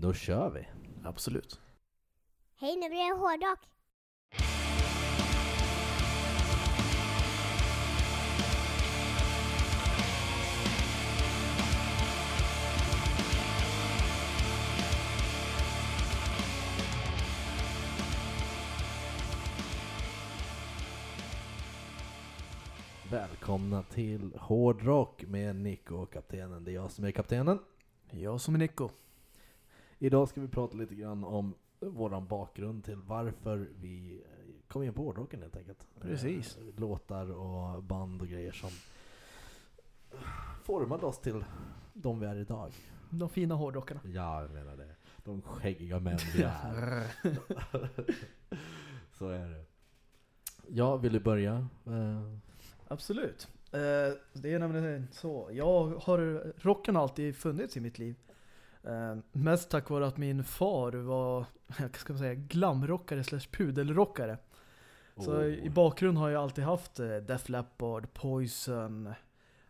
Då kör vi. Absolut. Hej, nu blir det hårdrock. Välkomna till Hårdrock med Nico och kaptenen. Det är jag som är kaptenen. Jag som är Nico. Idag ska vi prata lite grann om våran bakgrund till varför vi kom in på hårdrocken helt enkelt. Precis. Eh, Låtar och band och grejer som formade oss till de vi är idag. De fina hårdrockarna. Ja, jag menar det. De skäggiga män vi är. Så är det. Ja, vill du börja? Eh, Absolut. Eh, det är nämligen så. Jag har rocken har alltid funnits i mitt liv. Eh, mest tack vare att min far var, jag ska säga, glamrockare slash pudelrockare. Så oh. i bakgrund har jag alltid haft eh, Def Leppard, Poison,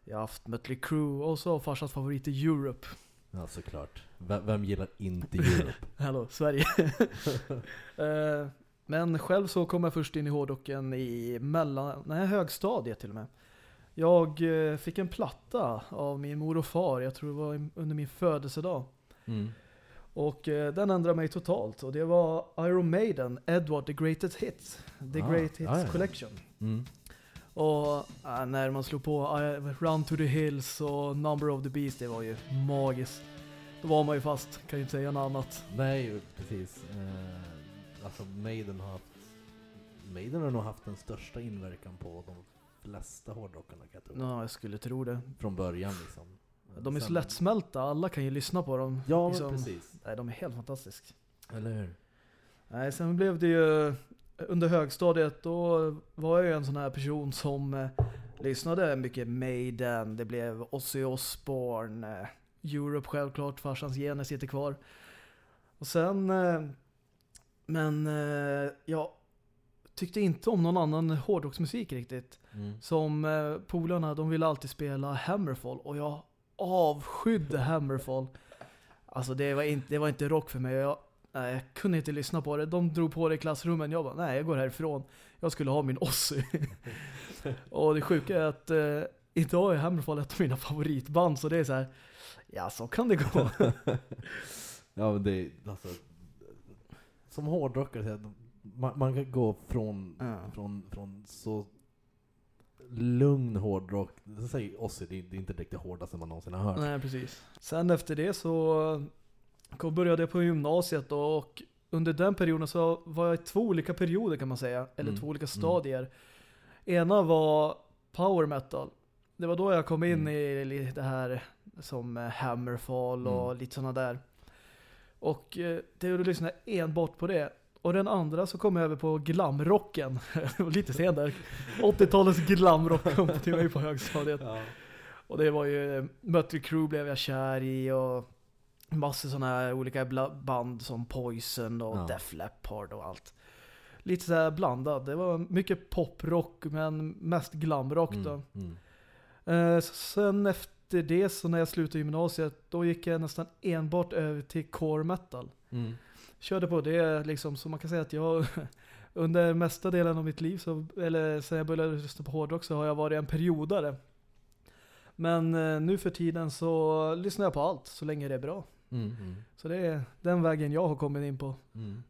jag har haft Mötley Crüe och så farsans favorit i Europe. Ja, såklart. V vem gillar inte Europe? Hallå, Sverige. Eh, Men själv så kom jag först in i hårdrocken i mellan, nej, högstadiet till och med. Jag eh, fick en platta av min mor och far, jag tror det var under min födelsedag. Mm. Och eh, den ändrade mig totalt. Och det var Iron Maiden, Edward, The Greatest Hits. The Ah, Great Hits ja, ja. Collection. Mm. Och äh, när man slog på uh, Run to the Hills och Number of the Beast, det var ju magiskt. Då var man ju fast, kan ju inte säga något annat. Nej, precis. Eh, alltså Maiden har haft Maiden har nog haft den största inverkan på de flesta hårdrockarna kan jag tro. Ja, jag skulle tro det. Från början liksom. De är så lättsmälta, alla kan ju lyssna på dem. Ja, liksom. precis. Nej, de är helt fantastiska. Eller hur? Nej, sen blev det ju under högstadiet, då var jag ju en sån här person som eh, lyssnade mycket Maiden, det blev Ozzy Osbourne, eh, Europe självklart, farsans gener sitter kvar. Och sen, eh, men eh, jag tyckte inte om någon annan hårdrocksmusik riktigt. Mm. Som eh, polarna, de ville alltid spela Hammerfall och jag avskydde Hammerfall. Alltså det var inte, det var inte rock för mig. Jag, nej, jag kunde inte lyssna på det. De drog på det i klassrummen. Jag bara, nej jag går härifrån. Jag skulle ha min Ozzy. och det sjuka är att eh, idag är Hammerfall ett av mina favoritband. Så det är så här, ja så kan det gå. Ja men det är alltså Som hårdrockare, man, man kan gå från, Ja. från, från så lugn hårdrock, så säger Ozzy, det är, det är inte direkt det hårdaste man någonsin har hört. Nej, precis. Sen efter det så kom, började jag på gymnasiet då, och under den perioden så var jag i två olika perioder kan man säga. Eller Mm, två olika stadier. Ena var power metal. Det var då jag kom in Mm. i det här som eh, Hammerfall och Mm. lite sådana där. Och eh, det lyssnade jag enbart på det. Och den andra så kom jag över på glamrocken. lite senare. 80-talets glamrock kom till mig på högstadiet. Ja. Och det var ju eh, Mötley Crüe blev jag kär i och massor sådana här olika band som Poison och Ja. Def Leppard och allt. Lite så här blandat. Det var mycket poprock men mest glamrock då. Mm. Mm. Sen efter det så när jag slutade gymnasiet då gick jag nästan enbart över till core metal. Mm. Körde på det liksom så man kan säga att jag under mesta delen av mitt liv så, eller sen jag började lyssna på hårdrock så har jag varit en periodare. Men eh, nu för tiden så lyssnar jag på allt så länge det är bra. Mm. Mm. Så det är den vägen jag har kommit in på. Mm.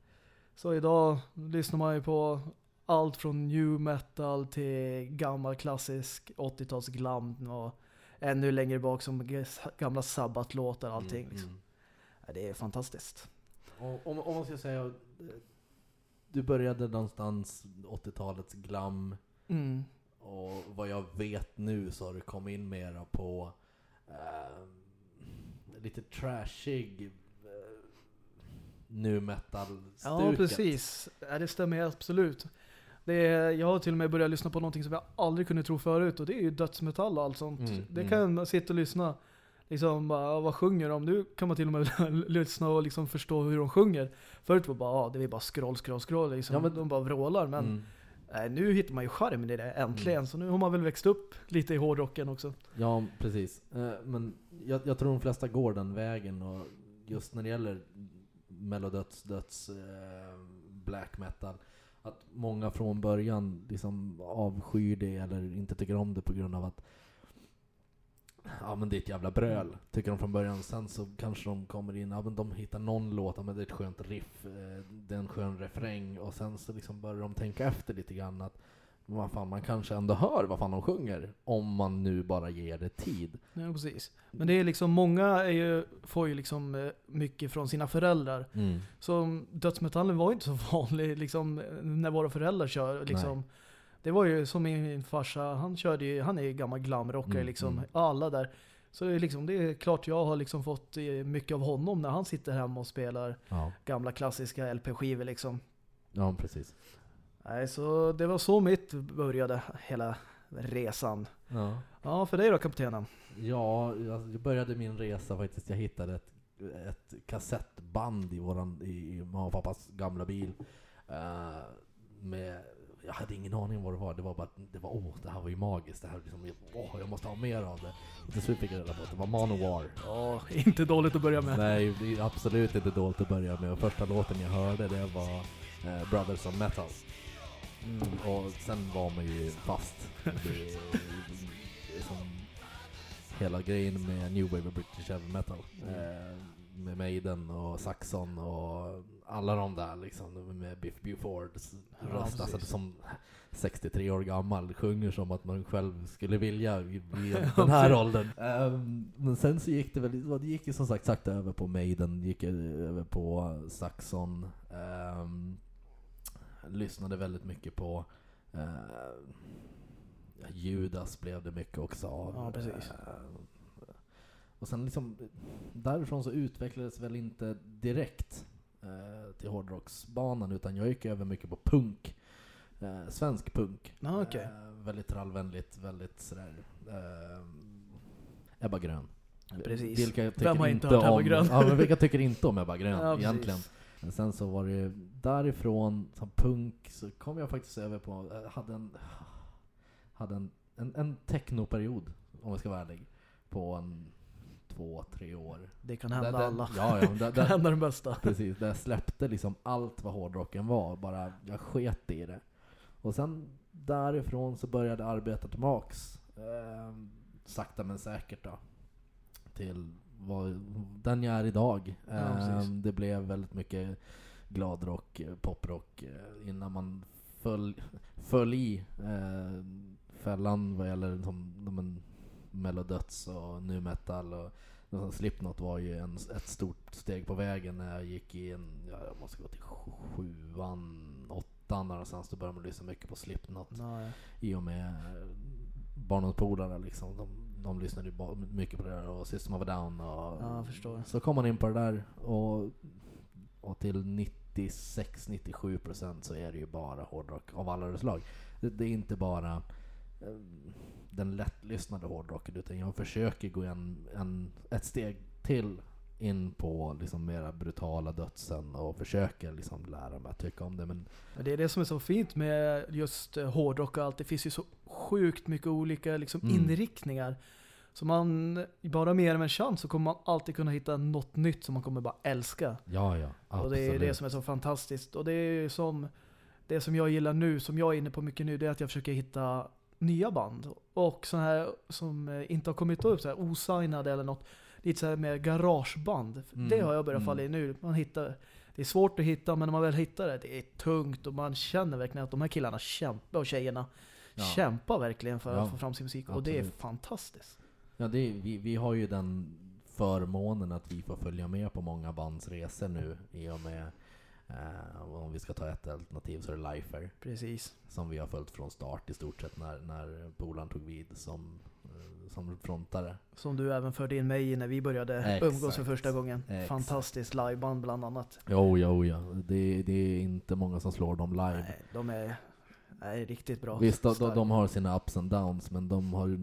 Så idag lyssnar man ju på allt från new metal till gammal klassisk 80-tals glam och ännu längre bak som gamla sabbatlåtar och allting. Mm. Liksom. Mm. Ja, Det är fantastiskt. Och, om, om man ska säga, eh, du började någonstans 80-talets glam Mm. och vad jag vet nu så har du kommit in mera på eh, lite trashig eh, nu metal Ja, precis. Ja, det stämmer absolut. Det är, jag har till och med börjat lyssna på någonting som jag aldrig kunde tro förut och det är ju dödsmetall och allt sånt. Mm, det mm. kan man sitta och lyssna. Liksom bara, vad sjunger de? Nu kan man till och med lyssna och liksom förstå hur de sjunger. Förut var det bara, det är bara scroll, scroll, scroll. Liksom. Ja, men- de bara vrålar. Men Mm. nej, nu hittar man ju charmen i det, äntligen. Så nu har man väl växt upp lite i hårdrocken också. Ja, precis. Eh, Men jag, jag tror de flesta går den vägen och just när det gäller mellodöds, döds, eh, black metal, att många från början liksom avskyr det eller inte tycker om det på grund av att Ja men det är ett jävla bröl, tycker de från början. Sen så kanske de kommer in, ja men de hittar någon låt, ja men det är ett skönt riff, eh, det är en skön refräng. Och sen så liksom börjar de tänka efter lite grann att vad fan, man kanske ändå hör vad fan de sjunger. Om man nu bara ger det tid. Ja, precis. Men det är liksom, många är ju, får ju liksom eh, mycket från sina föräldrar. Så dödsmetallen var ju inte så vanlig liksom, när våra föräldrar kör. Liksom. Det var ju som min farsa, han körde ju, han är ju gammal glamrockare Mm, liksom. mm. Alla där. Så det är, liksom, det är klart jag har liksom fått eh, mycket av honom när han sitter hemma och spelar Ja, gamla klassiska LP-skivor liksom. ja precis. Nej, så det var så mitt började, hela resan. Ja. Ja, för dig då kaptenen? Ja, jag började min resa faktiskt. Jag hittade ett, ett kassettband i, våran, i mamma och pappas gamla bil. Eh, med, jag hade ingen aning om vad det var. Det var bara att det var, åh, det här var ju magiskt. Det här, liksom, åh, jag måste ha mer av det. Och till slut fick jag reda på att det var Manowar. Ja, inte dåligt att börja med. Nej, det är absolut inte dåligt att börja med. Och första låten jag hörde det var eh, Brothers of Metal. Mm. Och sen var man ju fast. Det, det är som hela grejen med New Wave och British Heavy Metal. Eh, med Maiden och Saxon och alla de där liksom med Biff Bufords Ja, röst. Alltså som 63 år gammal sjunger som att man själv skulle vilja i, i den här åldern. Ehm, men sen så gick det väl, det gick ju som sagt sakta över på Maiden, gick över på Saxon. Ehm, lyssnade väldigt mycket på ja, Judas blev det mycket också av. Ja, precis. Eh, och sen liksom, därifrån så utvecklades väl inte direkt eh, till hårdrocksbanan utan jag gick över mycket på punk. Eh, svensk punk. Ja, okej. Eh, väldigt trallvänligt, väldigt sådär... Eh, Ebba Grön. Precis. Vilka tycker Vem har inte hört Ebba om, Grön? Ja, men vilka tycker inte om Ebba Grön Ja, egentligen? Men sen så var det därifrån, som punk, så kom jag faktiskt över på, jag hade en, hade en, en, en technoperiod, om jag ska vara ärlig, på en två, tre år. Det kan hända Där- där- alla. Ja, ja, där, Det kan hända den bästa. precis. Där jag släppte liksom allt vad hårdrocken var, bara jag sket i det. Och sen därifrån så började jag arbeta tillbaks, eh, sakta men säkert då, till vad, den jag är idag. Eh, det blev väldigt mycket gladrock, eh, poprock eh, innan man föll, föll i eh, fällan vad gäller som, men, melodöds och nu metal och och Slipknot var ju en, ett stort steg på vägen när jag gick i en, ja, jag måste gå till sjuan, åttan någonstans. Då började man lyssna mycket på Slipknot Nej. i och med eh, barndomspolarna liksom. De, de lyssnade mycket på det där och System of a Down och Ja, jag förstår. så kom man in på det där och, och till 96-97% så är det ju bara hårdrock av alla slag. Det, det är inte bara eh, den lättlyssnade hårdrocken utan jag försöker gå en, en, ett steg till in på liksom mera brutala dödsen och försöker liksom lära mig att tycka om det. Men det är det som är så fint med just eh, hårdrock och allt. Det finns ju så sjukt mycket olika liksom, Mm. inriktningar. Så man, bara med en chans så kommer man alltid kunna hitta något nytt som man kommer bara älska. ja, ja, absolut. Och det är det som är så fantastiskt. Och det är som, det som jag gillar nu, som jag är inne på mycket nu, det är att jag försöker hitta nya band. Och sådana här som eh, inte har kommit upp, så här osignade eller något. Lite så här med garageband. Mm, Det har jag börjat mm. falla i nu. Man hittar, det är svårt att hitta, men när man väl hittar det, det är tungt och man känner verkligen att de här killarna kämpar och tjejerna Ja. kämpar verkligen för Ja, att få fram sin musik. Och det är absolut. fantastiskt. Ja, det är, vi, vi har ju den förmånen att vi får följa med på många bands resor nu i och med eh, om vi ska ta ett alternativ så är det Lifer Precis. som vi har följt från start i stort sett när, när polaren tog vid som, eh, som frontare. Som du även förde in mig i när vi började Exakt. umgås för första gången. Exakt. Fantastiskt liveband bland annat. Jo, jo, ja. Det, det är inte många som slår dem live. Nej, de är, är riktigt bra. Visst, de, de, har sina ups and downs, men de har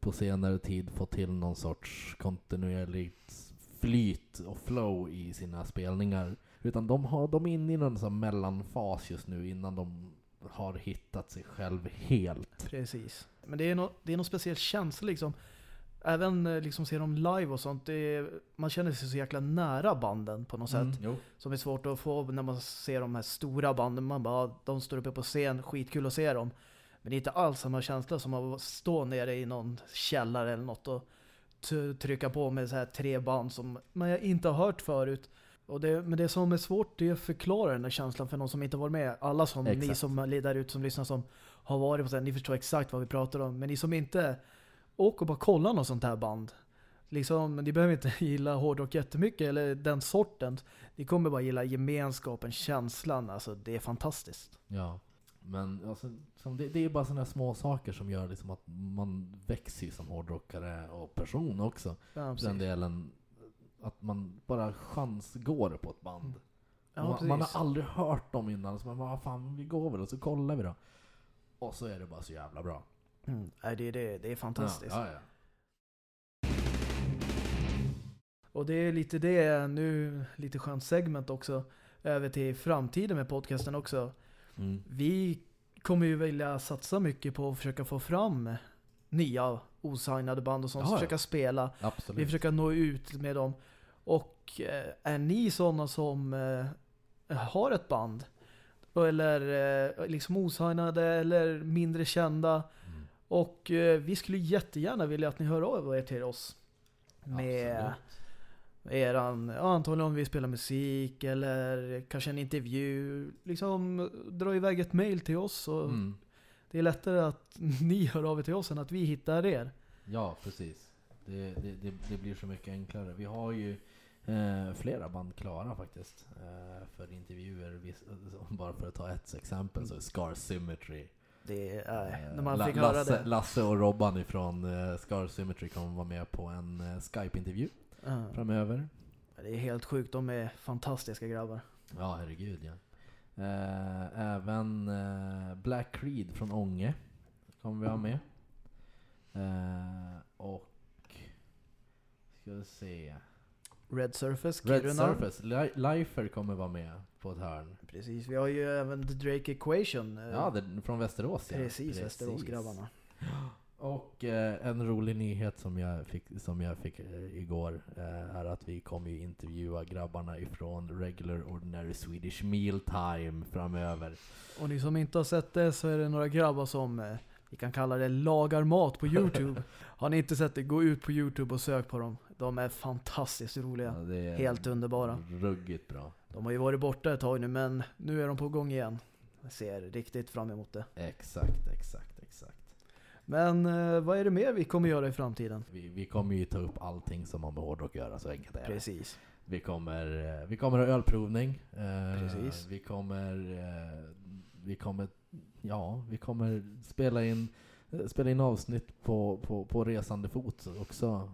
på senare tid fått till någon sorts kontinuerligt flyt och flow i sina spelningar. Utan de, har, de är inne i någon sån mellanfas just nu innan de har hittat sig själv helt. Precis. Men det är någon, det är någon speciell känsla liksom. även eh, liksom se dem live och sånt, är, man känner sig så jäkla nära banden på något sätt. Mm, jo. Som är svårt att få när man ser de här stora banden. Man bara, "Ah, de står uppe på scen, skitkul att se dem. Men det är inte alls samma känsla som att stå nere i någon källare eller något och trycka på med så här tre band som man inte har hört förut. Och det, men det som är svårt det är att förklara den här känslan för någon som inte varit med. Alla som ni Exakt. som är där ute som lyssnar som har varit på sen, ni förstår exakt vad vi pratar om. Men ni som inte åker och bara kollar något sånt här band. Liksom, ni behöver inte gilla hårdrock jättemycket eller den sorten. Ni kommer bara gilla gemenskapen, känslan. Alltså det är fantastiskt. Ja. Men alltså, det, det är bara sådana små saker som gör liksom att man växer som hårdrockare och person också. Ja, den delen, att man bara chansgår på ett band. Ja, man, man har aldrig hört dem innan, så man bara, vad fan, vi går väl och så kollar vi då. Och så är det bara så jävla bra. Mm. Nej, det, är det, det är fantastiskt. Ja, ja. Och det är lite det nu, lite skönt segment också, över till framtiden med podcasten också. Mm. Vi kommer ju vilja satsa mycket på att försöka få fram nya osignade band och sånt, ja. försöka spela. Absolut. Vi försöker nå ut med dem. Och eh, är ni sådana som eh, har ett band, eller eh, liksom osignade eller mindre kända, Mm. och vi skulle jättegärna vilja att ni hör av er till oss. Med Absolut. eran, ja, antagligen om vi spelar musik eller kanske en intervju. Liksom dra iväg ett mail till oss och Mm. det är lättare att ni hör av er till oss än att vi hittar er. Ja, precis. Det, det, det, det blir så mycket enklare. Vi har ju eh, flera band klara faktiskt. Eh, för intervjuer. Vi, bara för att ta ett exempel så är Scar Symmetry. Det är, Eh, när man fick höra Lasse, det. Lasse och Robban ifrån eh, Scar Symmetry kommer vara med på en eh, Skype-intervju Ja. framöver. Det är helt sjukt, de är fantastiska grabbar. Ja, herregud ja. Eh, även eh, Black Creed från Ånge kommer vi ha med. Eh, och ska vi se. Red Surface, Red Kiruna. Surface, Li- Lifer kommer vara med på ett hörn. Precis, vi har ju även The Drake Equation. eh, Ja, det, från Västerås ja. precis, Västeråsgrabbarna. Och eh, en rolig nyhet som jag fick, som jag fick eh, igår eh, är att vi kommer ju intervjua grabbarna ifrån Regular Ordinary Swedish Mealtime framöver. Och ni som inte har sett det så är det några grabbar som, eh, vi kan kalla det lagar mat på Youtube. har ni inte sett det, gå ut på Youtube och sök på dem. De är fantastiskt roliga. Ja, är Helt underbara. Ruggigt bra. De har ju varit borta ett tag nu men nu är de på gång igen. Jag ser riktigt fram emot det. Exakt, exakt, exakt. Men eh, vad är det mer vi kommer göra i framtiden? Vi, vi kommer ju ta upp allting som har med hårdrock att göra, så enkelt är det. Precis. Vi kommer, eh, vi kommer ha ölprovning. Eh, Precis. Vi kommer, eh, vi kommer, ja, vi kommer spela in, spela in avsnitt på, på, på resande fot också.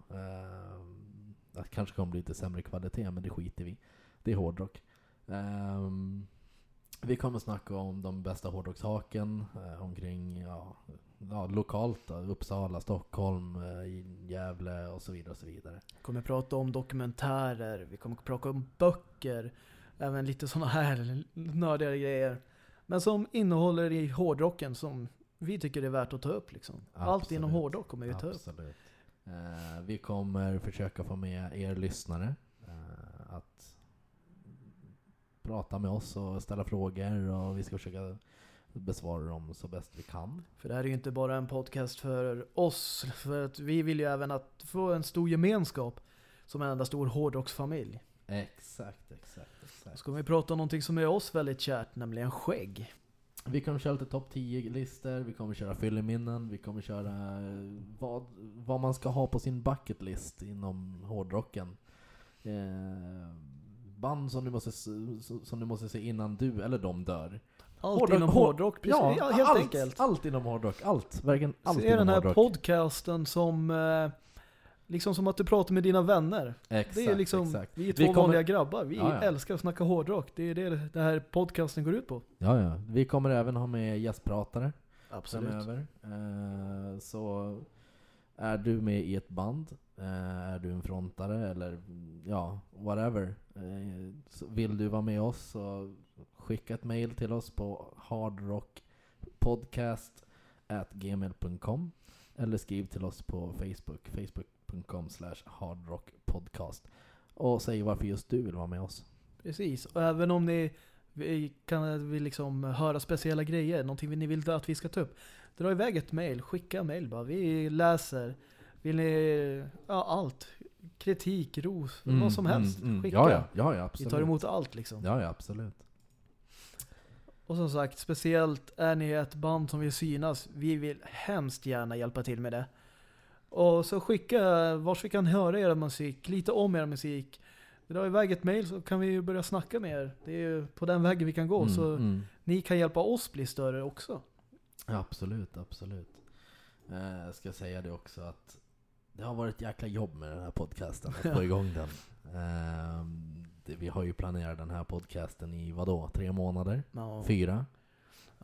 Det kanske kommer bli lite sämre kvalitet, men det skiter vi Det är hårdrock. Ehm, vi kommer snacka om de bästa hårdrockshaken eh, omkring, ja, ja, lokalt då, Uppsala, Stockholm, eh, Gävle och så vidare och så vidare. Vi kommer prata om dokumentärer, vi kommer prata om böcker, även lite sådana här nördigare grejer. Men som innehåller i hårdrocken som vi tycker är värt att ta upp liksom. Allt inom Absolut. hårdrock kommer vi ta upp. Eh, vi kommer försöka få med er lyssnare eh, att prata med oss och ställa frågor och vi ska försöka besvara dem så bäst vi kan. För det här är ju inte bara en podcast för oss, för att vi vill ju även att få en stor gemenskap som en enda stor hårdrocksfamilj. Exakt, exakt, exakt. ska vi prata om någonting som är oss väldigt kärt, nämligen skägg. Vi kommer köra lite topp 10-listor, vi kommer köra fylleminnen, vi kommer köra eh, vad, vad man ska ha på sin bucket list inom hårdrocken. Eh, band som du, måste, som du måste se innan du eller de dör. Allt Hårdrock- inom hår- hårdrock, precis. Ja, helt allt, enkelt. Allt inom hårdrock, allt. Verkligen allt Se inom den här hårdrock. podcasten som eh, liksom som att du pratar med dina vänner. exakt, Det är liksom, exakt. vi är två Vi kommer- vanliga grabbar. Vi Ja, ja. älskar att snacka hårdrock. Det är det den här podcasten går ut på. Ja, ja. Vi kommer även ha med gästpratare framöver. Eh, så är du med i ett band, eh, är du en frontare eller ja, whatever. Eh, vill du vara med oss så skicka ett mail till oss på hardrockpodcast gmail.com eller skriv till oss på Facebook, facebook.com slash hardrockpodcast. Och säg varför just du vill vara med oss. Precis, och även om ni vi kan vill liksom höra speciella grejer, någonting ni vill att vi ska ta upp. Dra iväg ett mail, skicka mail bara. Vi läser. Vill ni, ja allt. Kritik, ros, vad som helst. Skicka. Mm, Ja, ja, ja, ja, vi absolut. tar emot allt liksom. Ja, ja, absolut. Och som sagt, speciellt är ni ett band som vill synas. Vi vill hemskt gärna hjälpa till med det. Och så skicka vars vi kan höra era musik, lite om er musik. Dra iväg ett mail så kan vi ju börja snacka med er. Det är ju på den vägen vi kan gå. Mm, så mm. ni kan hjälpa oss bli större också. Absolut, absolut. Eh, jag ska säga det också att det har varit ett jäkla jobb med den här podcasten, att få igång den. Ehm, vi har ju planerat den här podcasten i vadå, tre månader? Ja, Fyra?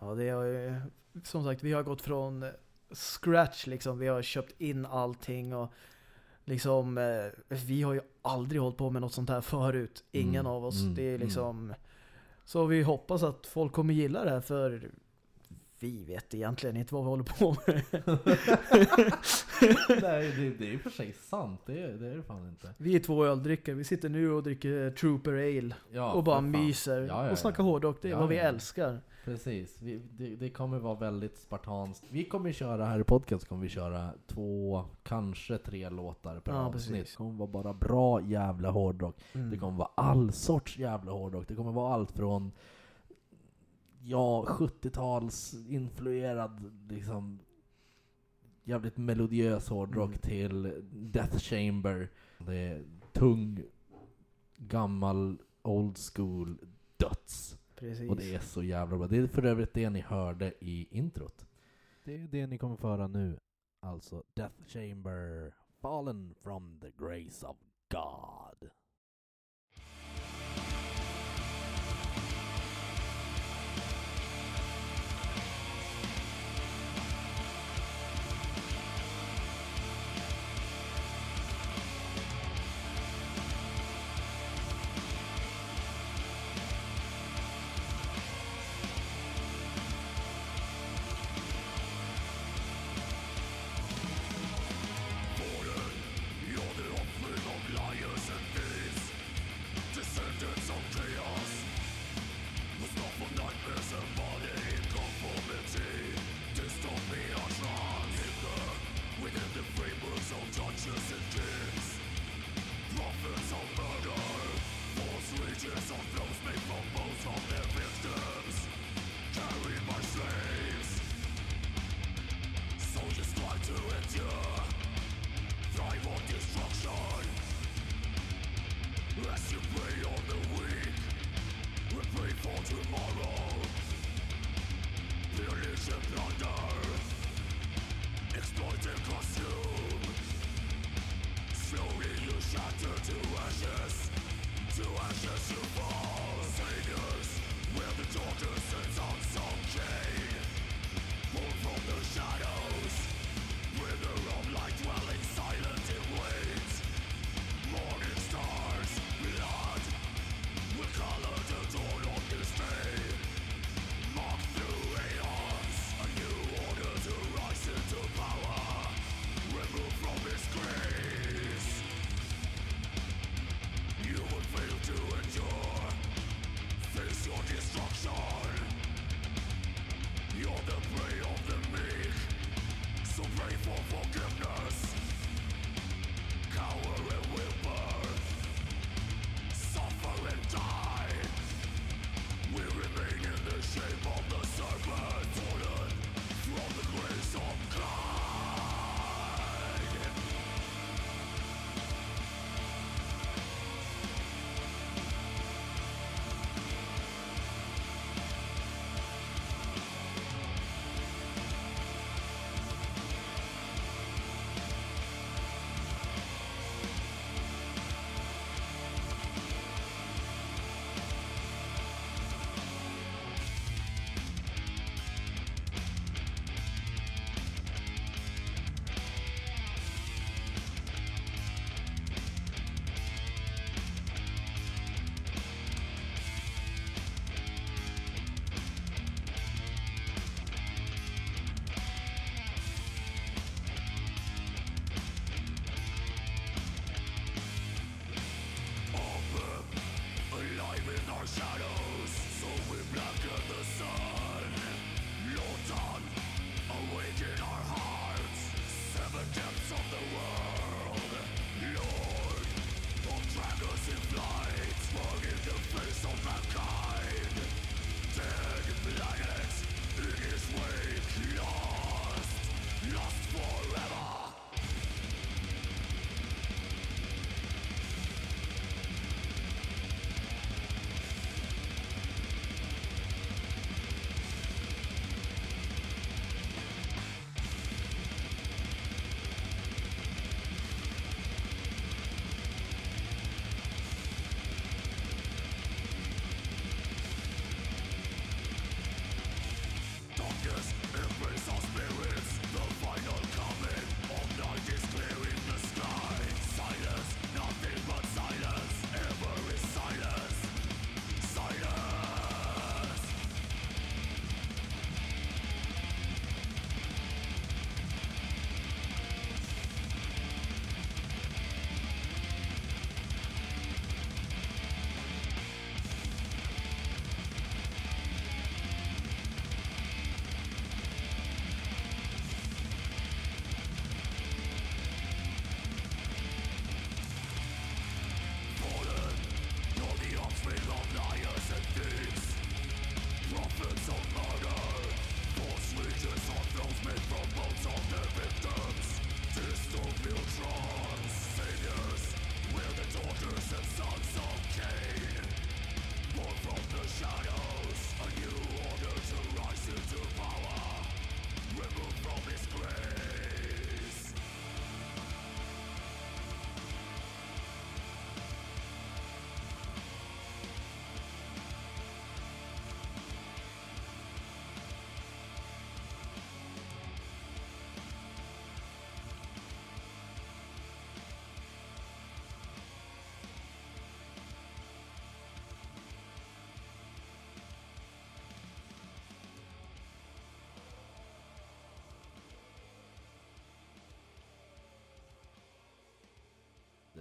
ja det har ju, som sagt, vi har gått från scratch liksom. Vi har köpt in allting och liksom, eh, vi har ju aldrig hållit på med något sånt här förut. Ingen Mm, av oss. mm, det är mm. liksom, så vi hoppas att folk kommer gilla det här för vi vet egentligen inte vad vi håller på med. Nej, det, det är ju för sig sant. Det, är- det är fan inte. Vi är två öldrickare. Vi sitter nu och dricker Trooper Ale Ja, och bara myser Ja, ja, och snackar hårdrock. Det är vad vi älskar. Precis. Vi, det, det kommer vara väldigt spartanskt. Vi kommer köra här i podcast kommer vi köra två, kanske tre låtar per Ja, avsnitt. precis. Det kommer vara bara bra jävla hårdrock. Mm. Det kommer vara all sorts jävla hårdrock. Det kommer vara allt från ja, 70-tals influerad liksom jävligt melodiös hårdrock Mm. till Death Chamber. Det är tung, gammal, old school döds. Precis. Och det är så jävla bra. Det är för övrigt det ni hörde i introt. Det är det ni kommer få höra nu. Alltså Death Chamber, Fallen from the Grace of God.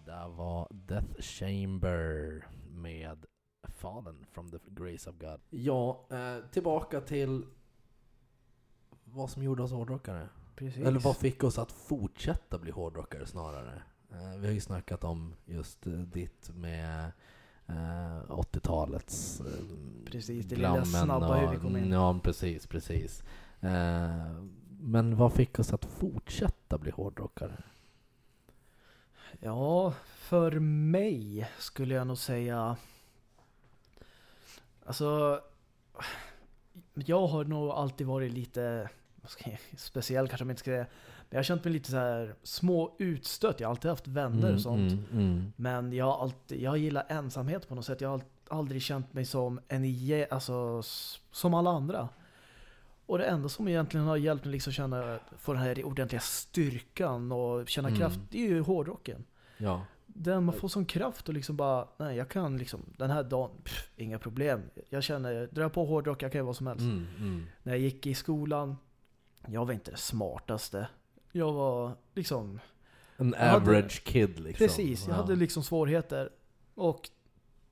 Det där var Death Chamber med Fallen from the Grace of God. Ja, eh, tillbaka till vad som gjorde oss hårdrockare. Precis. Eller vad fick oss att fortsätta bli hårdrockare snarare. Eh, vi har ju snackat om just eh, ditt med eh, 80-talets eh, Precis, det lilla glammen snabba hur vi kom in. Ja, precis, precis. Eh, men vad fick oss att fortsätta bli hårdrockare? Ja, för mig skulle jag nog säga... Alltså... Jag har nog alltid varit lite... jag- Speciell kanske man inte ska säga. Men jag har känt mig lite så här små utstött. Jag har alltid haft vänner och sånt. Mm, mm, Men jag, alltid, jag gillar ensamhet på något sätt. Jag har aldrig känt mig som en alltså, som alla andra. Och det enda som egentligen har hjälpt mig liksom att känna, få den här ordentliga styrkan och känna Mm. kraft, det är ju hårdrocken. ja. Den man får sån kraft och liksom bara, nej jag kan liksom, den här dagen, pff, inga problem. Jag känner, drar jag på hårdrock, jag kan göra vad som helst. Mm, mm. När jag gick i skolan, jag var inte det smartaste. Jag var liksom, En hade- average kid liksom. Precis, jag Ja. hade liksom svårigheter. Och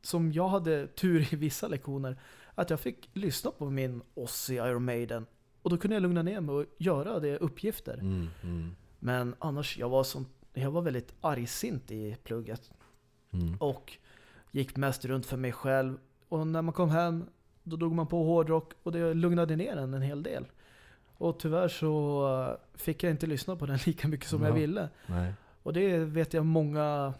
som jag hade tur i vissa lektioner, att jag fick lyssna på min Ozzy Iron Maiden. Och då kunde jag lugna ner mig och göra det uppgifter. Mm, mm, Men annars, jag var, som, jag var väldigt argsint i plugget. mm. Och gick mest runt för mig själv. Och när man kom hem, då drog man på hårdrock och det lugnade ner en en hel del. Och tyvärr så eh, fick jag inte lyssna på den lika mycket som jag Ja. ville. Nej. Och det vet jag många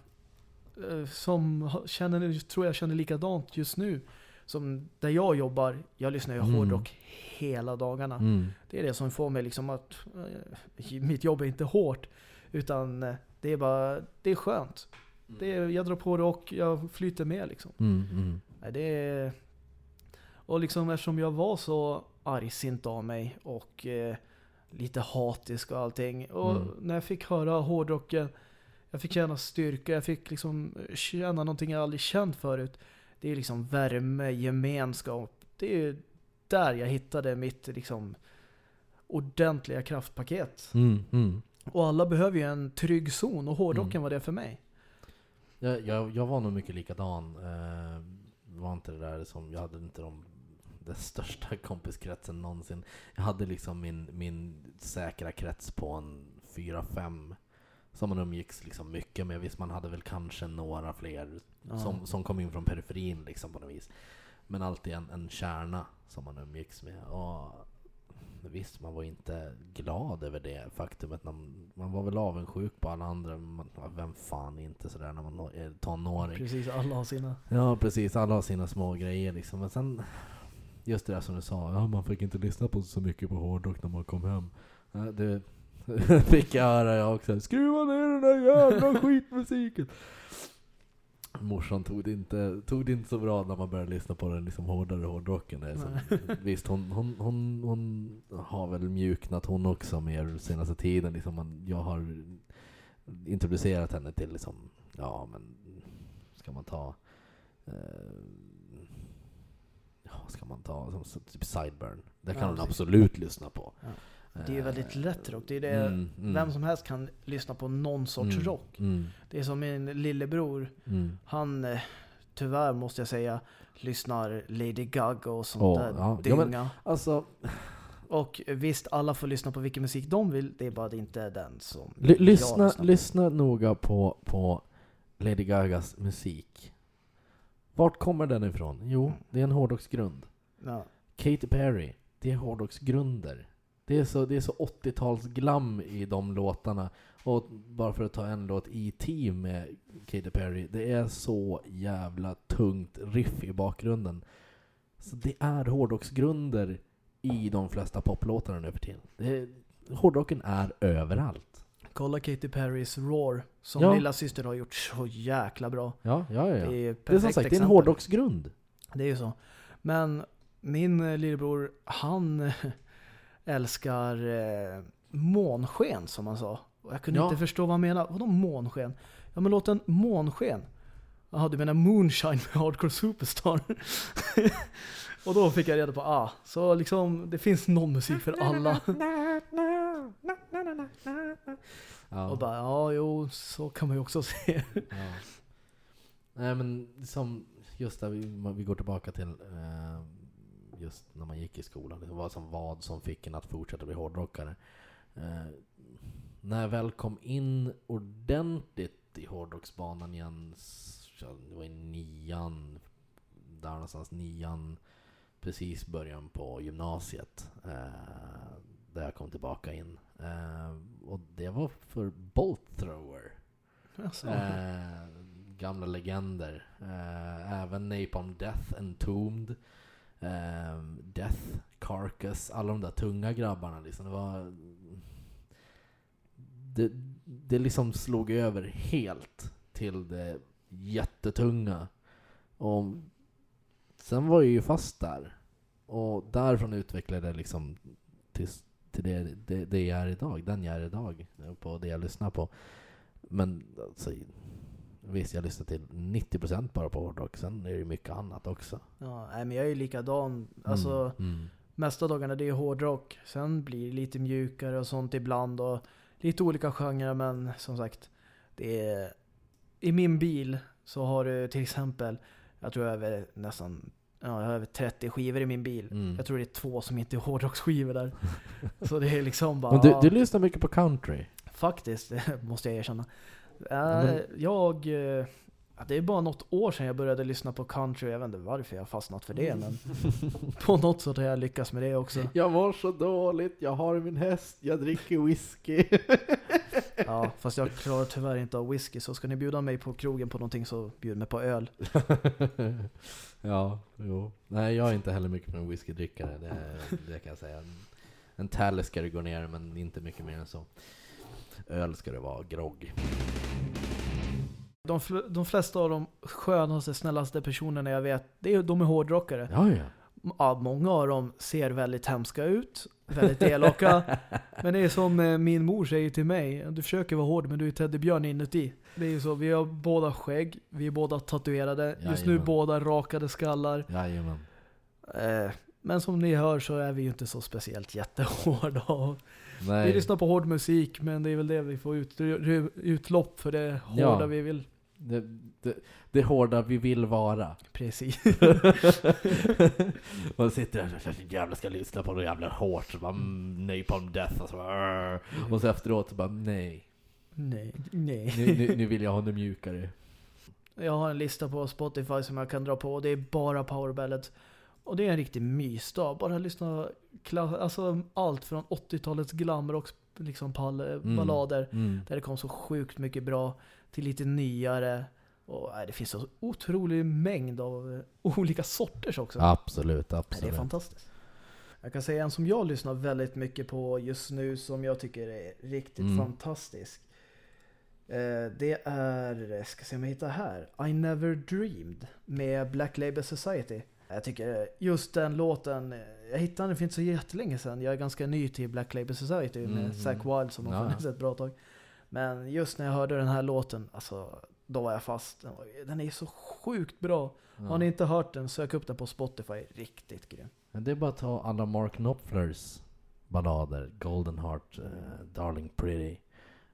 eh, som känner, tror jag känner likadant just nu. Som där jag jobbar, jag lyssnar ju Mm. hårdrock hela dagarna. Mm. Det är det som får mig liksom att eh, mitt jobb är inte hårt. Utan eh, det är bara, det är skönt. Det är, jag drar på rock, jag flyter med liksom. Mm, mm. Det är, och liksom eftersom jag var så argsint av mig och eh, lite hatisk och allting. Och Mm. när jag fick höra hårdrocken, jag fick känna styrka, jag fick liksom känna någonting jag aldrig känt förut. Det är liksom värme, gemenskap. Det är ju där jag hittade mitt liksom ordentliga kraftpaket. Mm, mm. Och alla behöver ju en trygg zon och hårdrocken Mm. var det för mig. Jag, jag, jag var nog mycket likadan. Eh, var inte det där som, jag hade inte de, den största kompiskretsen någonsin. Jag hade liksom min, min säkra krets på en fyra fem som man umgicks liksom mycket med. Visst, man hade väl kanske några fler Ja. som, som kom in från periferin liksom på något vis. Men alltid en, en kärna som man umgicks med. Och visst, man var inte glad över det faktumet. Man, man var väl avundsjuk på alla andra. Man, vem fan inte sådär när man är tonåring. Precis, alla har sina. Ja precis, alla har sina små grejer liksom. Men sen, just det där som du sa, ja, man fick inte lyssna på så mycket på hårdrock när man kom hem. Det fick jag höra jag också. Skruva ner den där jävla skitmusiken! Morsan tog det, inte, tog det inte så bra när man började lyssna på den liksom hårdare hårdrocken. Visst, hon, hon, hon, hon har väl mjuknat hon också mer senaste tiden. Liksom man, jag har introducerat henne till liksom, ja men ska man ta eh, ja, ska man ta? Som, typ Sideburn. Det kan Ja, hon absolut lyssna på. Ja. Det är ju väldigt Eh, lätt rock. Det är det, mm, mm, Vem som helst kan lyssna på någon sorts mm, rock. Mm, Det är som min lillebror. mm. Han, eh, tyvärr måste jag säga, lyssnar Lady Gaga och sånt Åh, där ja. Ja, men- dynga. Alltså, Och visst, alla får lyssna på vilken musik de vill. Det är bara inte den som ly- jag lyssna, lyssnar på. lyssna noga på, på Lady Gagas musik. Vart kommer den ifrån? Jo, det är en hårdrocksgrund. Ja. Katy Perry, det är hårdrocksgrunder. Det är så, det är så 80-talsglam i de låtarna. Och bara för att ta en låt, E.T. med Katy Perry, det är så jävla tungt riff i bakgrunden. Så det är hårdrocksgrunder i de flesta poplåtarna nu för tiden. Det hårdrocken är överallt. Kolla Katy Perrys Roar, som Ja. lilla syster har gjort så jäkla bra. Ja, ja, ja. Det är, det är som sagt, det är en hårdrocksgrund. Det är ju så. Men min eh, lillebror, han älskar eh, månsken som han sa. Och jag kunde Ja. inte förstå vad han menade. Vadå månsken? Ja men låt en månsken. Jaha, du menar Moonshine med Hardcore Superstar? och då fick jag reda på, ah, så liksom det finns någon musik för alla. Ja. Och bara, ja jo, så kan man ju också se. Ja. Nej men som just där vi, vi går tillbaka till eh, just när man gick i skolan. Det var som vad som fick en att fortsätta bli hårdrockare. Eh, när jag väl kom in ordentligt i hårdrocksbanan igen, det var i nian, där någonstans nian, precis början på gymnasiet. Eh, där jag kom tillbaka in. Eh, och det var för Bolt Thrower. Alltså, Eh, gamla legender. Eh, även Napalm Death, Entombed, Ehm, death, Carcass, alla de där tunga grabbarna liksom. Det var... Det, det liksom slog över helt till det jättetunga. Och sen var jag ju fast där. Och därifrån utvecklade jag liksom till, till det, det, det jag är idag, den jag är idag, på det jag lyssnar på. Men alltså, visst, jag lyssnar till 90% bara på hårdrock. Sen är det mycket annat också. ja, nej, men jag är ju likadan. Alltså, Mm. Mm. Mesta dagarna det är hårdrock. Sen blir det lite mjukare och sånt ibland. Och lite olika genrer men som sagt. Det är, I min bil så har du till exempel, jag tror över nästan Ja, jag har över 30 skivor i min bil. Mm. Jag tror det är två som inte är hårdrocksskivor där. så det är liksom bara... Men du, du lyssnar mycket på country? Faktiskt, det måste jag erkänna. Äh, Jag... eh, ja, Det är bara något år sedan jag började lyssna på country. Jag vet inte varför jag har fastnat för det, men på något sätt har jag lyckats med det också. Jag mår så dåligt, jag har min häst, jag dricker whisky. Ja, fast jag klarar tyvärr inte av whisky, så ska ni bjuda mig på krogen på någonting så bjud mig på öl. ja, jo. Nej, jag är inte heller mycket för en whiskydrickare, det, det kan jag säga. En, en ska det gå ner, men inte mycket mer än så. Öl ska det vara, grogg. De, fl- de flesta av de skönaste, snällaste personerna jag vet, det är, de är hårdrockare. Ja, ja. Ja, många av dem ser väldigt hemska ut, väldigt elaka. men det är som eh, min mor säger till mig, du försöker vara hård men du är teddybjörn inuti. Det är ju så, vi har båda skägg, vi är båda tatuerade, just nu Jajamän. båda rakade skallar. Jajamän. Eh, men som ni hör så är vi ju inte så speciellt jättehårda. Nej. lyssnar på hård musik men det är väl det vi får ut, utlopp för det hårda Ja. vi vill Det, det, det hårda vi vill vara. Precis. Man sitter där och så jävla ska lyssna på något jävla hårt, så bara mm, Napalm Death och så bara. Och så efteråt så bara nej. nej, nej. Nu, nu, nu vill jag ha det mjukare. Jag har en lista på Spotify som jag kan dra på och det är bara power ballads. Och det är en riktig mysdag. Bara lyssna, alltså allt från 80-talets glamrock, liksom pall, Mm. ballader. Mm. Där det kom så sjukt mycket bra till lite nyare. Och nej, det finns så otrolig mängd av eh, olika sorters också. Absolut, Nej, absolut. Det är fantastiskt. Jag kan säga en som jag lyssnar väldigt mycket på just nu som jag tycker är riktigt Mm. fantastisk. Eh, Det är, ska se om jag hittar här, I Never Dreamed med Black Label Society. Jag tycker just den låten, jag hittade den för inte så jättelänge sedan. Jag är ganska ny till Black Label Society med Mhm. Zack Wild som har Ja. funnits ett bra tag. Men just när jag hörde den här låten, alltså då var jag fast. Den är så sjukt bra. Ja. Har ni inte hört den, sök upp den på Spotify. Riktigt grym. Det är bara att ta alla Mark Knopflers ballader, Golden Heart, eh, Darling Pretty,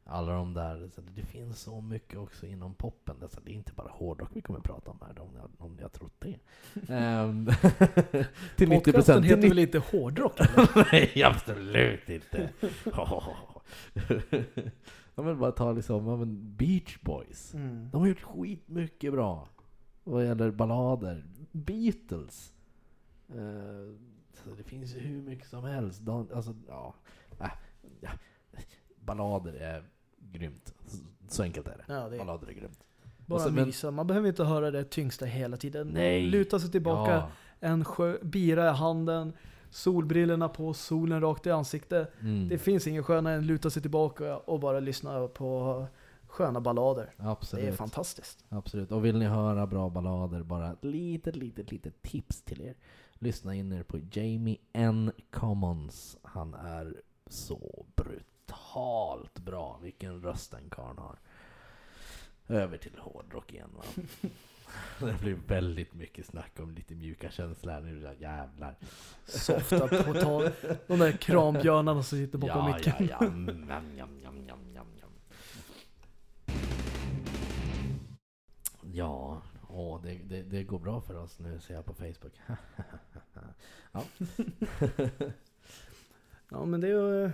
alla de där. Så det finns så mycket också inom poppen. Så det är inte bara hårdrock vi kommer prata om här, om ni, har- om ni har trott det. Ehm, till 90 Podcasten procent. heter väl inte Hårdrock? Nej, absolut inte. Jag vill bara ta liksom, Beach Boys. Mm. De har gjort skitmycket bra. Vad gäller ballader. Beatles. Eh, så det finns ju hur mycket som helst. De, alltså, ja, äh, ja. Ballader är grymt. Så, enkelt är det. Ja, det är Ballader är grymt. bara men- mysa. Man behöver inte höra det tyngsta hela tiden. Nej. Luta sig tillbaka, Ja. en sjö, bira i handen, solbrillorna på, solen rakt i ansiktet. Mm. Det finns ingen skönare än luta sig tillbaka och bara lyssna på sköna ballader. Absolut. Det är fantastiskt. Absolut. Och vill ni höra bra ballader, bara ett litet, litet, litet tips till er. Lyssna in er på Jamie N. Commons. Han är så brutalt bra. Vilken röst den karln har. Över till hårdrock igen va. Det blir väldigt mycket snack om lite mjuka känslor nu då, jävlar. Softa på tal. De där krambjörnarna som sitter bakom Ja, ja, micken. ja. Mm, Njam, njam, njam, njam, njam, njam. Ja, åh, det, det, det går bra för oss nu ser jag på Facebook. ja. Ja men det är ju...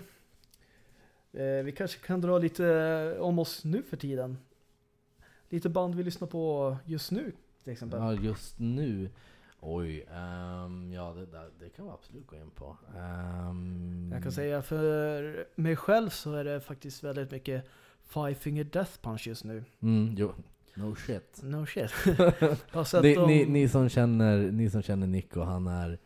Eh, vi kanske kan dra lite eh, om oss nu för tiden. Lite band vi lyssnar på just nu till exempel. ja, just nu. Oj, ehm, ja det, där, det kan vi absolut gå in på. Ehm, Jag kan säga för mig själv så är det faktiskt väldigt mycket Five Finger Death Punch just nu. Mm, jo, no shit. No shit. Ni, dem... ni, ni, som känner, ni som känner Nico, han är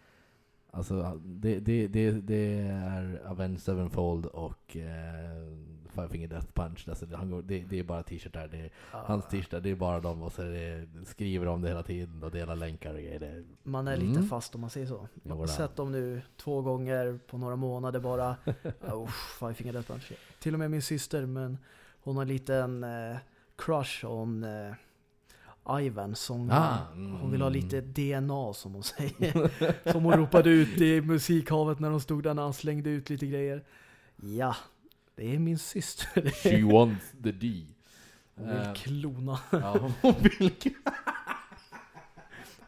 Alltså det, det, det, det är Avenged Sevenfold och eh, Five Finger Death Punch. Alltså, det, han går, det, det är bara t-shirtar. Det Ja, Hans t-shirtar, det är bara dem och så det, skriver om det hela tiden och delar länkar och grejer. Man är lite Mm. fast om man säger så. Jag har sett dem nu två gånger på några månader bara. oh, Five Finger Death Punch. Till och med min syster, men hon har en liten eh, crush om eh, Ivan som Ah, hon vill ha mm. lite DNA som hon säger. som hon ropade ut i musikhavet när de stod där när han slängde ut lite grejer. Ja, det är min syster. She wants the D. Hon vill Eh, klona. ja, hon vill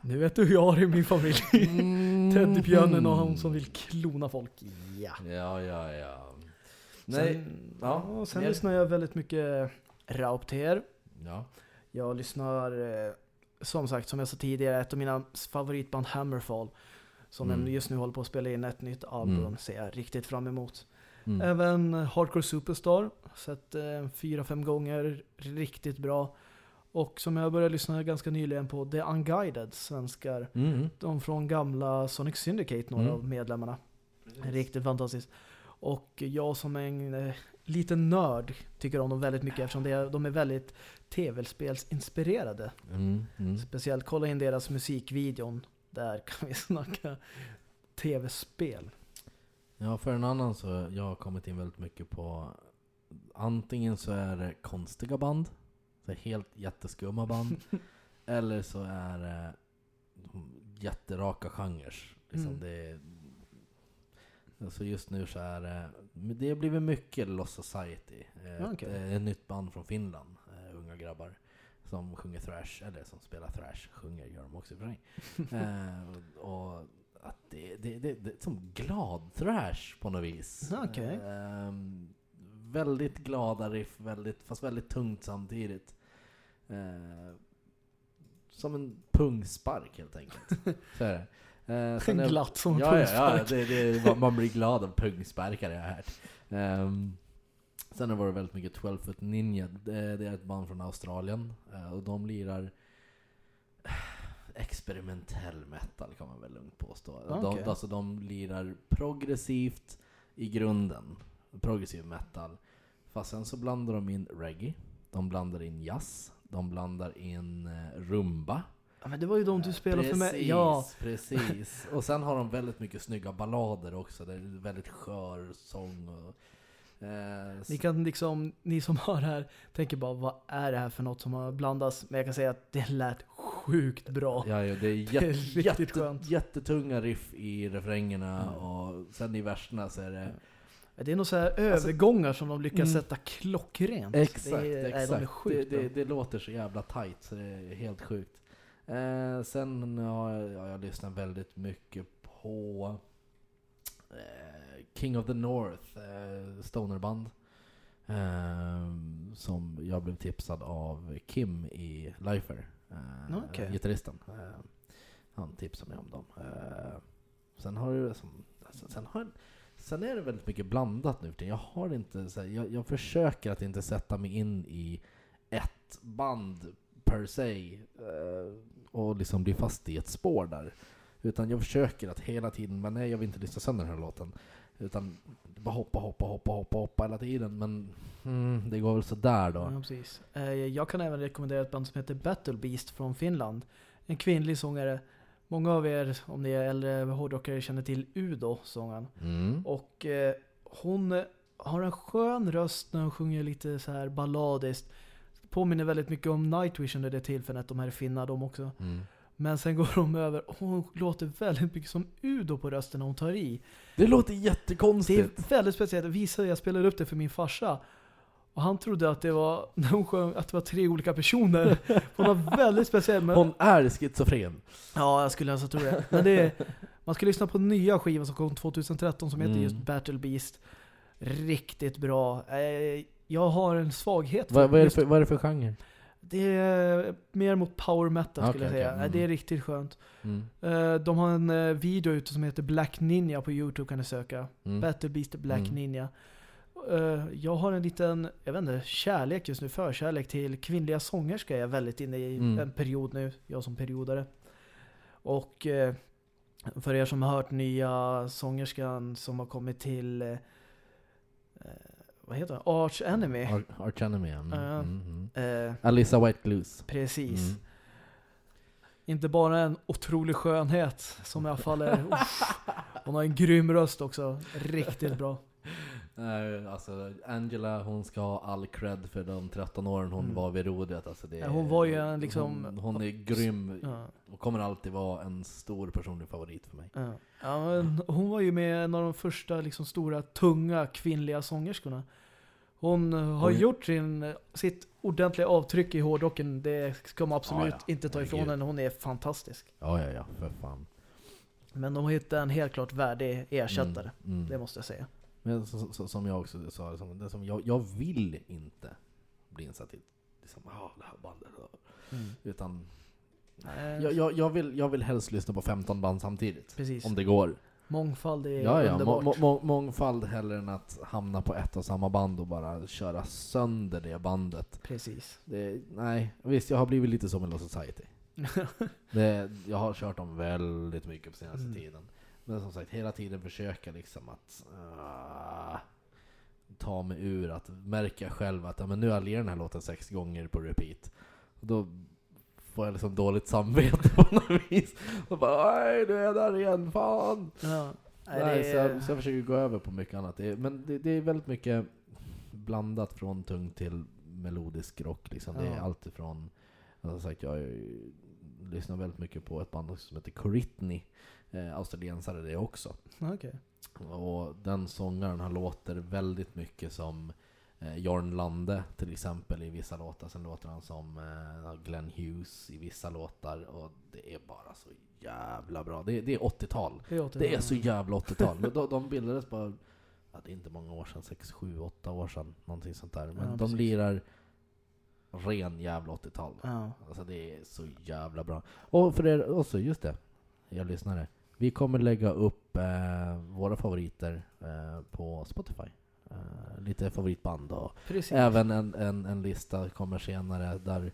Nu vet du hur jag har i min familj. Mm. Teddybjörnen och hon som vill klona folk. Ja. Ja, ja, ja. Nej, Sen, ja, sen lyssnar jag väldigt mycket Raupter. ja. Jag lyssnar, eh, som sagt, som jag sa tidigare, ett av mina favoritband Hammerfall. Som Mm. just nu håller på att spela in ett nytt album, Mm. ser jag riktigt fram emot. Mm. Även Hardcore Superstar, sett eh, fyra, fem gånger, riktigt bra. Och som jag började lyssna ganska nyligen på The Unguided, svenskar. Mm. De från gamla Sonic Syndicate, några Mm. av medlemmarna. Riktigt fantastiskt. Och jag som en liten nörd tycker om dem väldigt mycket eftersom det, är- de är väldigt tv-spelsinspirerade. Mm. Mm. Speciellt kolla in deras musikvideon. Där kan vi snacka tv-spel. Ja, för en annan så jag har kommit in väldigt mycket på antingen så är det konstiga band, så helt jätteskumma band, eller så är det jätteraka genrer. Liksom Mm. det alltså just nu så är det, det har blivit mycket Lost Society. Eh, Ja, okej. Ett, ett nytt band från Finland, eh, unga grabbar. som sjunger thrash, eller som spelar thrash, sjunger gör de också för sig. eh, och att det, det, det, det är som glad thrash på något vis. Okej. Eh, väldigt glada riff, väldigt, fast väldigt tungt samtidigt. Eh, som en pungspark helt enkelt. Så är det. Eh, sen Glatt som ja, ja, ja, det, det, man- man blir glad av pungsparkar jag har hört. Ehm, sen har det varit väldigt mycket 12 Foot Ninja. Det, det är ett band från Australien. eh, och de lirar experimentell metal kan man väl lugnt påstå. Okej. De, alltså de lirar progressivt i grunden. Progressiv metal. Fast sen så blandar de in reggae. De blandar in jazz. De blandar in eh, rumba. Ja, men det var ju de du spelade för mig. Precis, Ja, precis. Och sen har de väldigt mycket snygga ballader också. Det är väldigt skör sång. Och, eh, ni kan liksom, ni som hör här, tänker bara vad är det här för något som har blandats? Men jag kan säga att det lät sjukt bra. ja, ja, det är, är jätte, riktigt jätte, skönt. jättetunga riff i refrängerna Mm. och sen i verserna så är det Det är nog så här övergångar som de lyckas Mm. sätta klockrent. Exakt, det är, exakt. de är det, sjukt det, bra. det låter så jävla tight så det är helt sjukt. Eh, sen har jag, ja, jag lyssnat väldigt mycket på eh, King of the North, eh, stonerband. Eh, som jag blev tipsad av Kim i Lifer, eh, Okej. gitarristen. Eh, han tipsade mig om dem. Sen har det som, alltså, sen har Sen är det väldigt mycket blandat nu. Jag har inte, så här, jag, jag försöker att inte sätta mig in i ett band per se eh, och liksom bli fast i ett spår där. Utan jag försöker att hela tiden, men nej jag vill inte lyssna sönder den här låten. Utan bara hoppa, hoppa, hoppa, hoppa, hoppa hela tiden. Men mm, det går väl sådär då. Ja, precis. Eh, Jag kan även rekommendera ett band som heter Battle Beast från Finland. En kvinnlig sångare. Många av er, om ni är äldre hårdrockare, känner till Udo, sångaren. Mm. Och eh, hon har en skön röst när hon sjunger lite så här balladiskt. Påminner väldigt mycket om Nightwish under det tillfället, de här finnar de också. Mm. Men sen går de över, hon låter väldigt mycket som Udo på rösten när hon tar i. Det låter Det jättekonstigt. är väldigt speciellt. Visade, jag spelade upp det för min farsa. Och han trodde att det var, när hon sjöng, att det var tre olika personer. Hon var väldigt speciell. Men, Hon är schizofren. ja, jag skulle alltså tro det. Men det är, man ska lyssna på nya skivan som kom 2013 som heter Mm. just Battle Beast. Riktigt bra. Eh, Jag har en svaghet för Vad, vad, är det för, vad är det för genre? Det är mer mot power metal skulle Okej, jag säga. okej, Nej, Det är mm. riktigt skönt. Mm. Eh, De har en eh, video ute som heter Black Ninja på Youtube kan ni söka. Mm. Battle Beast Black Mm. Ninja. Eh, jag har en liten, jag vet inte, kärlek just nu, förkärlek till kvinnliga sångerskor. Jag är väldigt inne i Mm. en period nu, jag som periodare. Och för er som har hört nya sångerskan som har kommit till, vad heter hon? Arch Enemy. Ar- Arch Enemy, mm. Ja. Mm, mm. Eh, Alissa White Glues. precis. Mm. Inte bara en otrolig skönhet som i alla fall är... uff. Hon har en grym röst också. Riktigt bra. Nej, alltså Angela, hon ska ha all cred för de 13 åren hon Mm. var vid rodret. Alltså det, hon var ju en liksom- Hon, hon är grym Ja. och kommer alltid vara en stor personlig favorit för mig. Ja. Ja, hon var ju med en av de första liksom, stora, tunga kvinnliga sångerskorna. Hon har Oj. gjort sin, sitt ordentliga avtryck i hårdrocken. Det ska man absolut Ja, inte ta ifrån henne. Hon är fantastisk. Ja, ja, ja, för fan. Men de har hittat en helt klart värdig ersättare. Mm, mm. Det måste jag säga. Men så, så, som jag också sa, som, det som jag, jag vill inte bli insatt i liksom, ah, det här bandet. Utan Nej, jag, jag, jag, vill, jag vill helst lyssna på 15 band samtidigt. Precis. Om det går. Mångfald är Ja, ja. Underbart. må, må, mångfald hellre än att hamna på ett och samma band och bara köra sönder det bandet. Precis. Det, nej, visst jag har blivit lite som en Lost Society. Det, jag har kört dem väldigt mycket på senaste Mm. tiden. Men som sagt, hela tiden försöka liksom att ah, ta mig ur att märka själv att ja, men nu har jag lirat den här låten sex gånger på repeat. Och då får jag liksom dåligt samvete på något vis. Och bara nej, nu är jag där igen, fan! ja. Nej, Nej, det så, jag, så jag försöker gå över på mycket annat. Det är, men det, det är väldigt mycket blandat från tung till melodisk rock. Liksom. Det är Ja. allt ifrån, som sagt, jag lyssnat väldigt mycket på ett band som heter Coritney, eh, australiensare det också. Okej. Och den sångaren han låter väldigt mycket som eh, Jorn Lande till exempel i vissa låtar. Sen låter han som eh, Glenn Hughes i vissa låtar. Och det är bara så jävla bra. Det, det är 80-tal. Det är, Det är så jävla 80-tal. de, de bildades bara, ja, det är inte många år sedan, 6, 7, 8 år sedan. Någonting sånt där. Men Ja, de precis. lirar ren jävla 80-tal. Ja. Alltså det är så jävla bra. Och för er också, just det, jag lyssnare. Vi kommer lägga upp eh, våra favoriter eh, på Spotify. Eh, lite favoritband och Precis. även en, en, en lista kommer senare där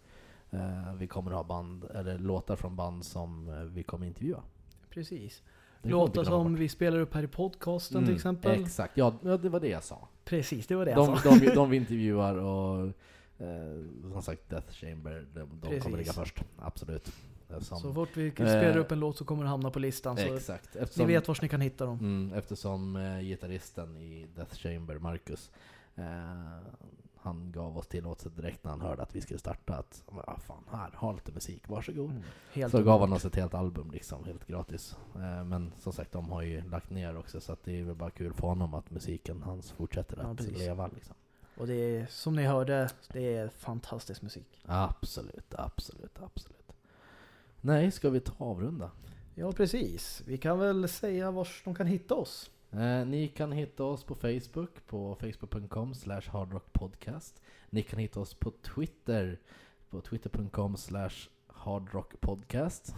eh, vi kommer ha band, eller låtar från band som vi kommer intervjua. Precis. Låtar som vi spelar upp här i podcasten Mm, till exempel. Exakt, ja, det var det jag sa. Precis, det var det De, jag sa. de, vi- de vi intervjuar och eh, som sagt Death Chamber, de, de kommer ligga först. Absolut. Eftersom, Så fort vi Eh, spelar upp en låt så kommer den hamna på listan. Så exakt. ni Eftersom, vet var ni kan hitta dem. mm, eftersom eh, gitarristen i Death Chamber, Marcus, eh, han gav oss tillåtelse direkt när han hörde att vi skulle starta att ah, fan, här, ha lite musik, varsågod. Mm. Helt så gav han oss ett helt album liksom, helt gratis. Eh, men som sagt, de har ju lagt ner också så det är väl bara kul för honom att musiken hans fortsätter Ja, att precis. leva liksom. Och det är, som ni hörde, det är fantastisk musik. Absolut, absolut, absolut. Nej, ska vi ta avrunda? Ja, precis. Vi kan väl säga var de kan hitta oss. Eh, ni kan hitta oss på Facebook, på facebook.com slash hardrockpodcast. Ni kan hitta oss på Twitter, på twitter.com slash hardrockpodcast.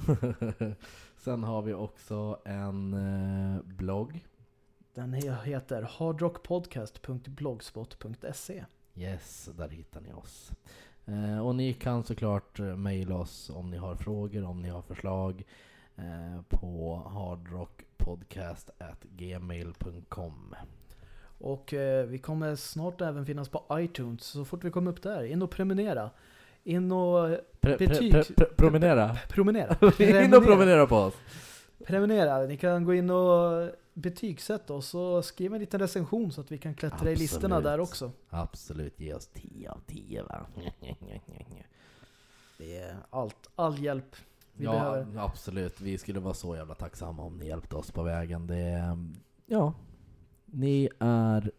Sen har vi också en eh, blogg. Den he- heter hardrockpodcast.blogspot.se Yes, där hittar ni oss. Eh, och ni kan såklart eh, mejla oss om ni har frågor, om ni har förslag eh, på hardrockpodcast@gmail.com. Och eh, vi kommer snart även finnas på iTunes. Så fort vi kommer upp där, in och prenumerera. In och pre, Betyg- pre, pre, promenera. promenera. In och promenera på oss. Prenumerera. Ni kan gå in och betygsätta oss och skriva en liten recension så att vi kan klättra i listorna Absolut. där också. Absolut, ge oss 10 av 10 va? Det är allt, all hjälp vi ja, behöver. absolut. Vi skulle vara så jävla tacksamma om ni hjälpte oss på vägen. Det är, ja, ni är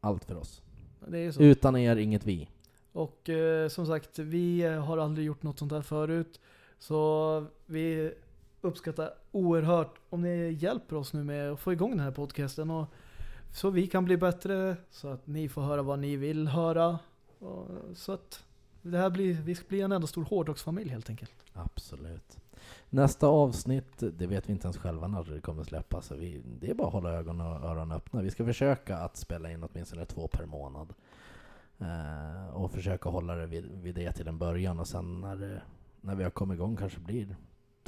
allt för oss. Det är ju så. Utan er, inget vi. Och eh, som sagt, vi har aldrig gjort något sånt här förut. Så vi uppskattar oerhört om ni hjälper oss nu med att få igång den här podcasten. Och, så vi kan bli bättre, så att ni får höra vad ni vill höra. Och, så att det här blir, vi blir en enda stor hårdrocksfamilj helt enkelt. Absolut. Nästa avsnitt, det vet vi inte ens själva när det kommer släppas. Så vi, det är bara att hålla ögon och öron öppna. Vi ska försöka att spela in åtminstone två per månad. Eh, och försöka hålla det vid, vid det till en början. Och sen när, det, när vi har kommit igång kanske blir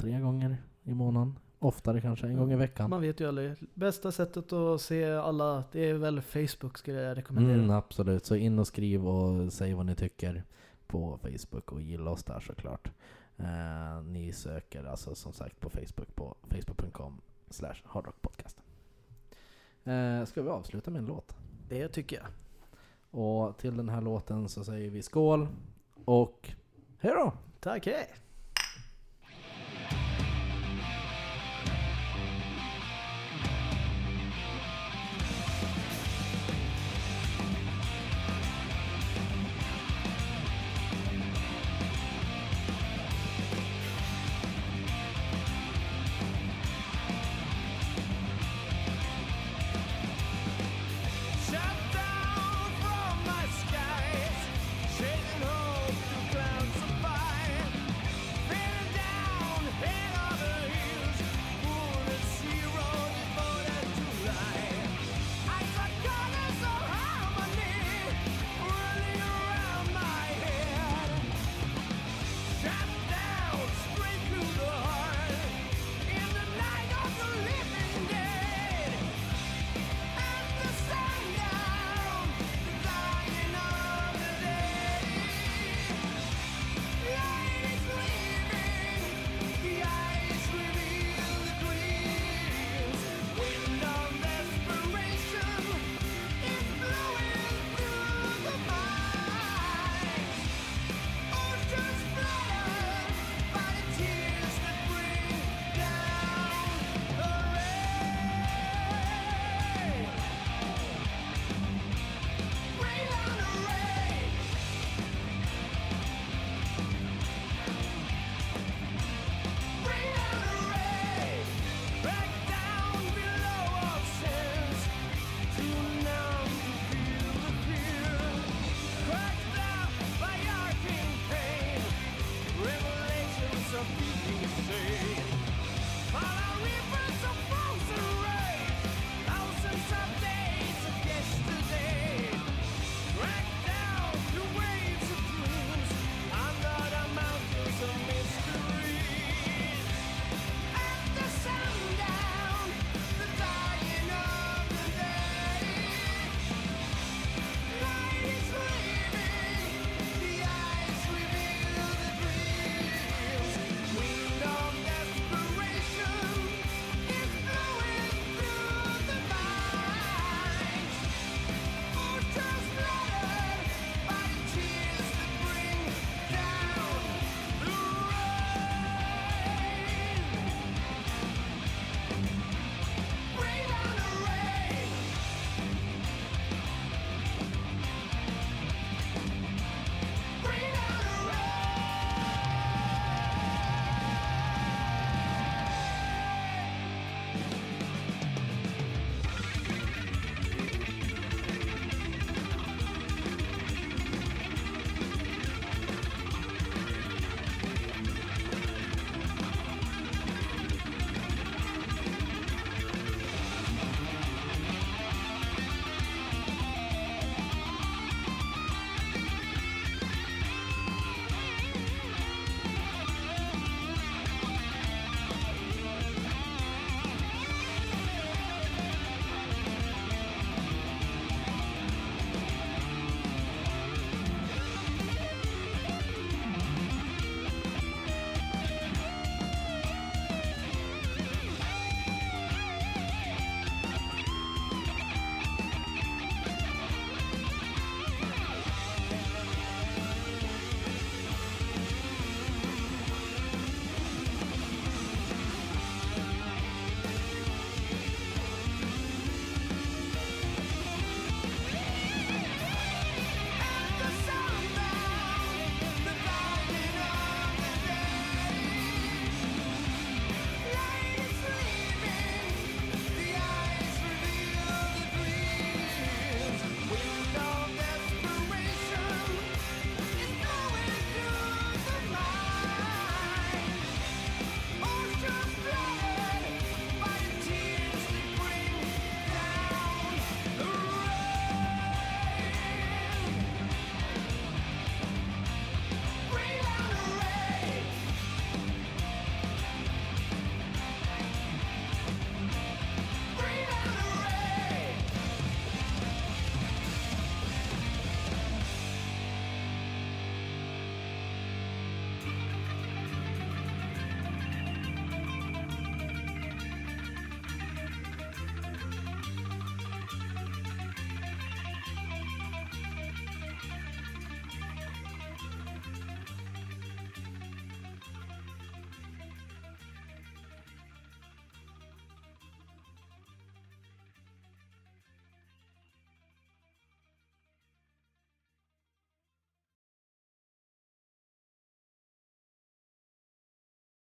tre gånger i månaden. Oftare kanske, en gång i veckan. Man vet ju aldrig. Bästa sättet att se alla, det är väl Facebook skulle jag rekommendera. Mm, absolut, så in och skriv och säg vad ni tycker på Facebook och gilla oss där såklart. Eh, ni söker alltså som sagt på Facebook på facebook.com slash hardrockpodcast. Eh, ska vi avsluta med en låt? Det tycker jag. Och till den här låten så säger vi skål och hej då! Tack, hej!